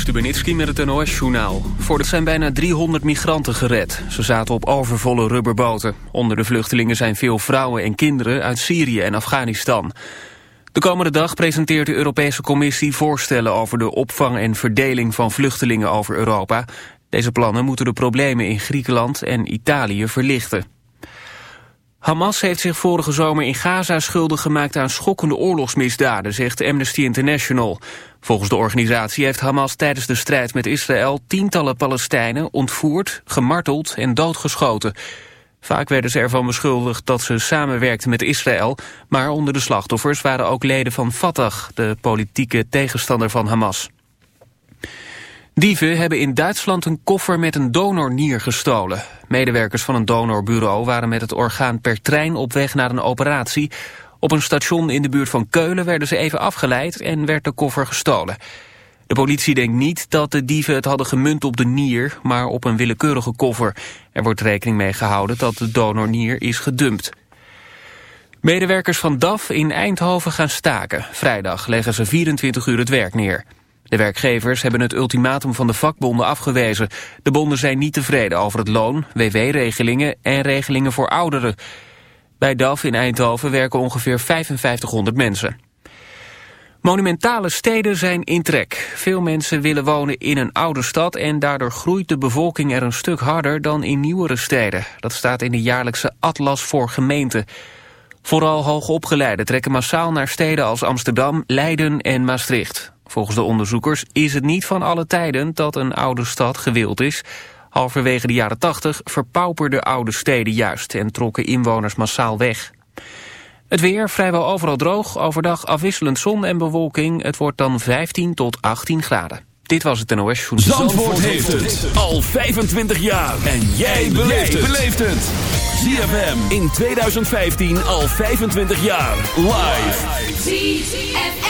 Stubenitski met het NOS-journaal. Voor het zijn bijna 300 migranten gered. Ze zaten op overvolle rubberboten. Onder de vluchtelingen zijn veel vrouwen en kinderen uit Syrië en Afghanistan. De komende dag presenteert de Europese Commissie voorstellen over de opvang en verdeling van vluchtelingen over Europa. Deze plannen moeten de problemen in Griekenland en Italië verlichten. Hamas heeft zich vorige zomer in Gaza schuldig gemaakt aan schokkende oorlogsmisdaden, zegt Amnesty International. Volgens de organisatie heeft Hamas tijdens de strijd met Israël tientallen Palestijnen ontvoerd, gemarteld en doodgeschoten. Vaak werden ze ervan beschuldigd dat ze samenwerkten met Israël, maar onder de slachtoffers waren ook leden van Fatah, de politieke tegenstander van Hamas. Dieven hebben in Duitsland een koffer met een donornier gestolen. Medewerkers van een donorbureau waren met het orgaan per trein op weg naar een operatie. Op een station in de buurt van Keulen werden ze even afgeleid en werd de koffer gestolen. De politie denkt niet dat de dieven het hadden gemunt op de nier, maar op een willekeurige koffer. Er wordt rekening mee gehouden dat de donornier is gedumpt. Medewerkers van DAF in Eindhoven gaan staken. Vrijdag leggen ze 24 uur het werk neer. De werkgevers hebben het ultimatum van de vakbonden afgewezen. De bonden zijn niet tevreden over het loon, WW-regelingen en regelingen voor ouderen. Bij DAF in Eindhoven werken ongeveer 5500 mensen. Monumentale steden zijn in trek. Veel mensen willen wonen in een oude stad en daardoor groeit de bevolking er een stuk harder dan in nieuwere steden. Dat staat in de jaarlijkse Atlas voor gemeenten. Vooral hoogopgeleiden trekken massaal naar steden als Amsterdam, Leiden en Maastricht. Volgens de onderzoekers is het niet van alle tijden dat een oude stad gewild is. Halverwege de jaren 80 verpauperden oude steden juist en trokken inwoners massaal weg. Het weer vrijwel overal droog, overdag afwisselend zon en bewolking. Het wordt dan 15 tot 18 graden. Dit was het NOS Journal. Zandvoort, Zandvoort heeft het al 25 jaar. En jij beleeft het. ZFM in 2015 al 25 jaar. Live. ZFM.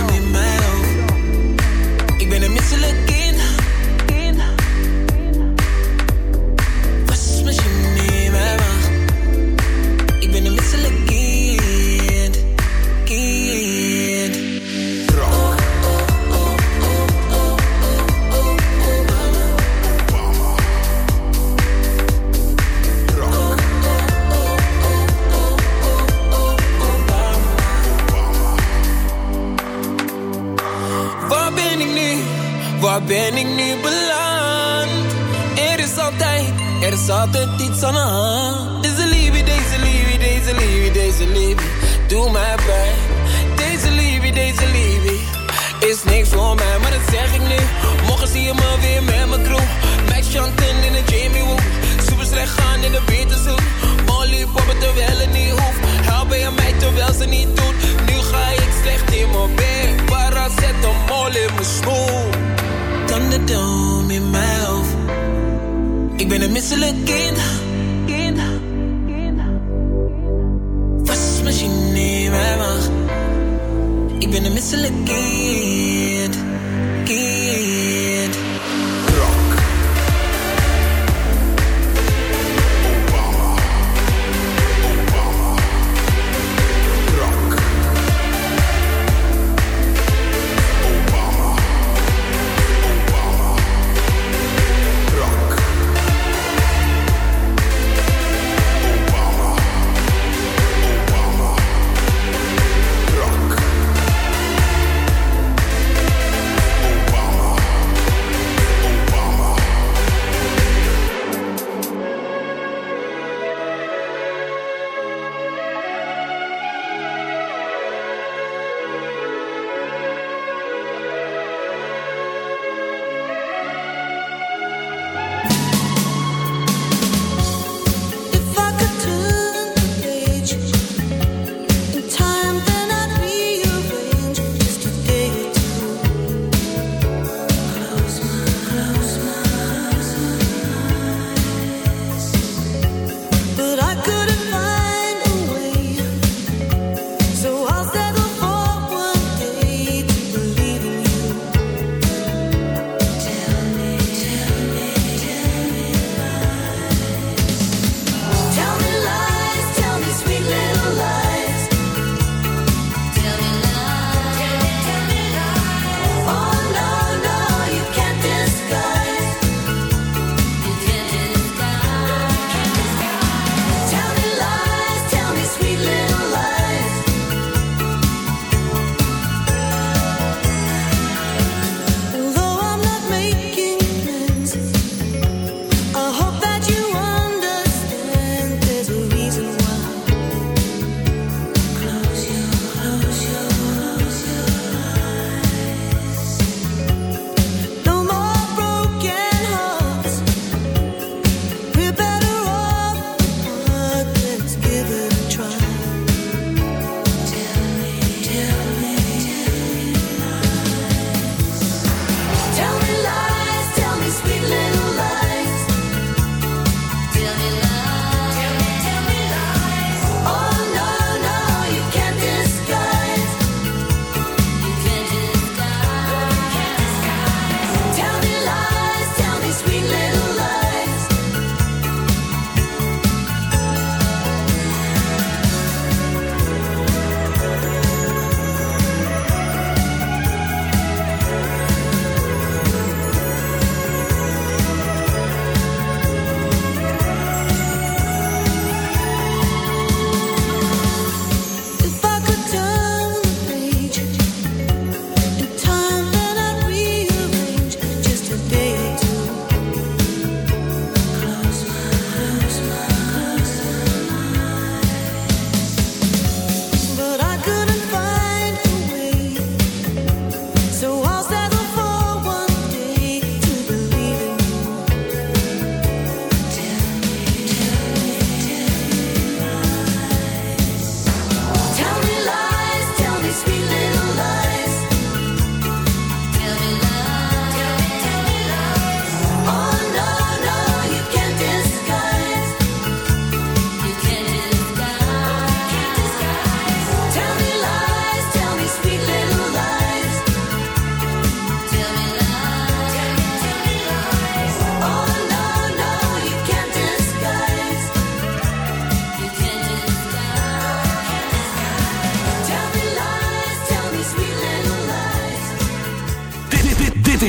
hoofd. Ik ben een ben ik nu beland? Er is altijd, er is altijd iets aan de hand. Deze liefde, deze liefde, deze liefde, deze liefde. Doe mij pijn. Deze liefde, deze liefde. Is niks voor mij, maar dat zeg ik nu. Morgen zie je me weer met mijn crew. Max Chanten in de Jamie Woo. Super slecht gaan in de Beterzoek. Molly poppen terwijl het niet hoeft. Helpen je mij terwijl ze niet doet. Nu ga ik slecht in mijn bed. Paracetamol in mijn smoel. Thunderdome in mijn hoofd. Ik ben een misselijk kind. Kind. Wasmachine in mijn maag. Ik ben een misselijk kind. Kind.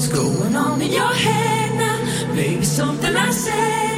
what's going on in your head now. Maybe something I said.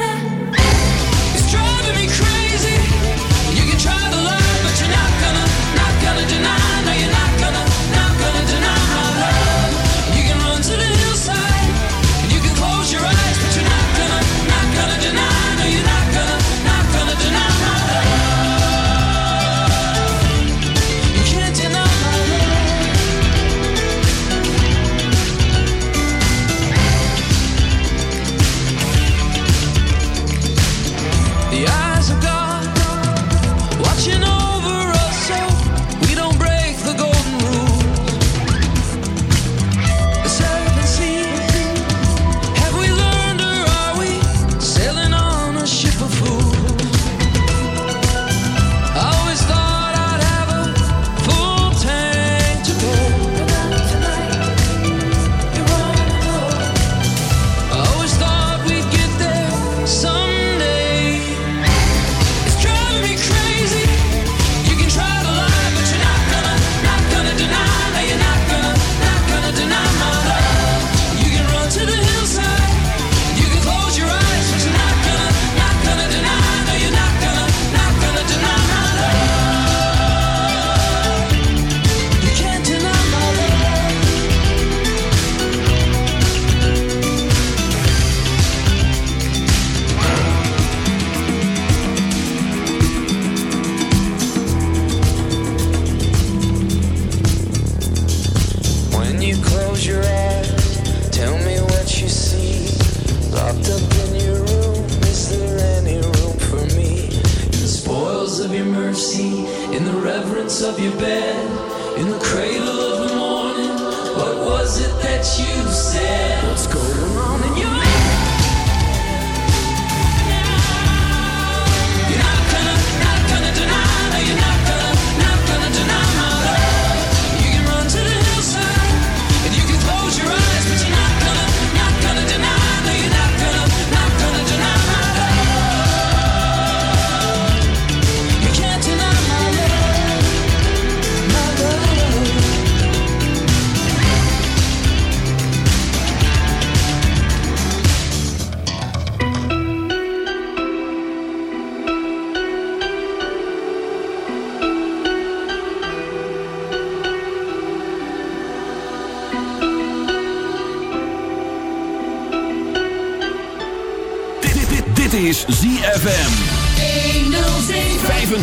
in the reverence of your bed, in the cradle of the morning. What was it that you said? What's going on?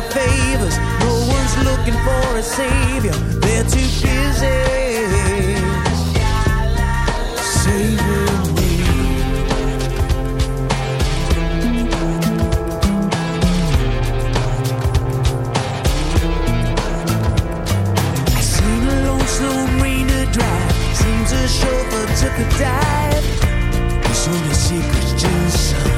for favors. No one's looking for a savior. They're too busy saving me. I seen a lone slow rainer drive. Seems a chauffeur took a dive. He's on a secret to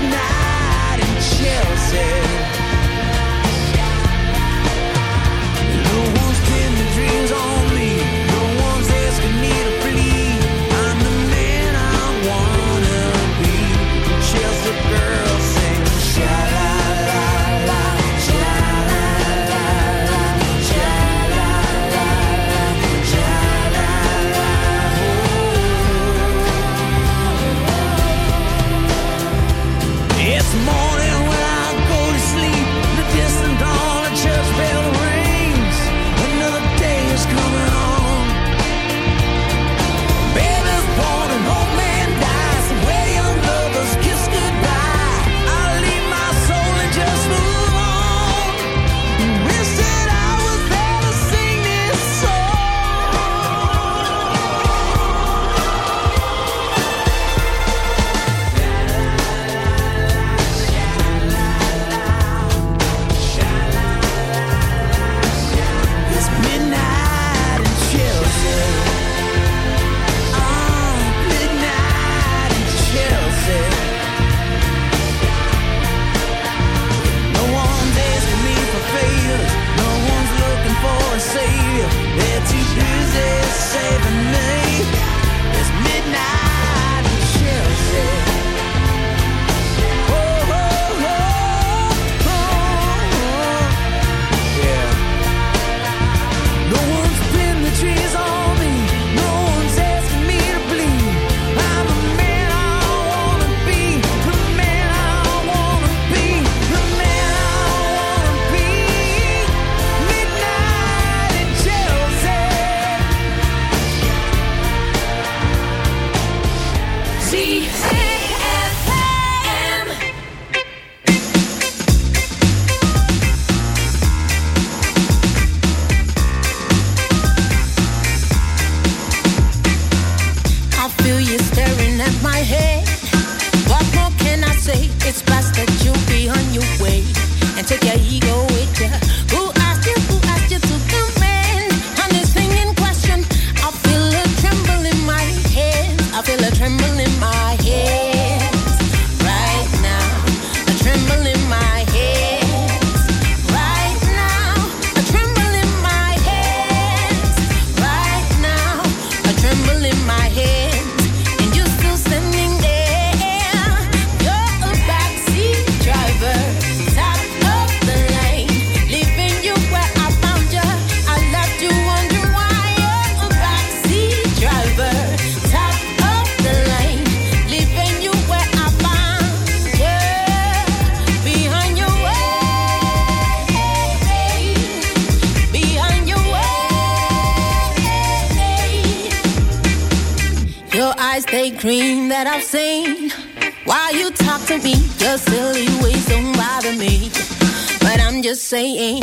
midnight in Chelsea. saying,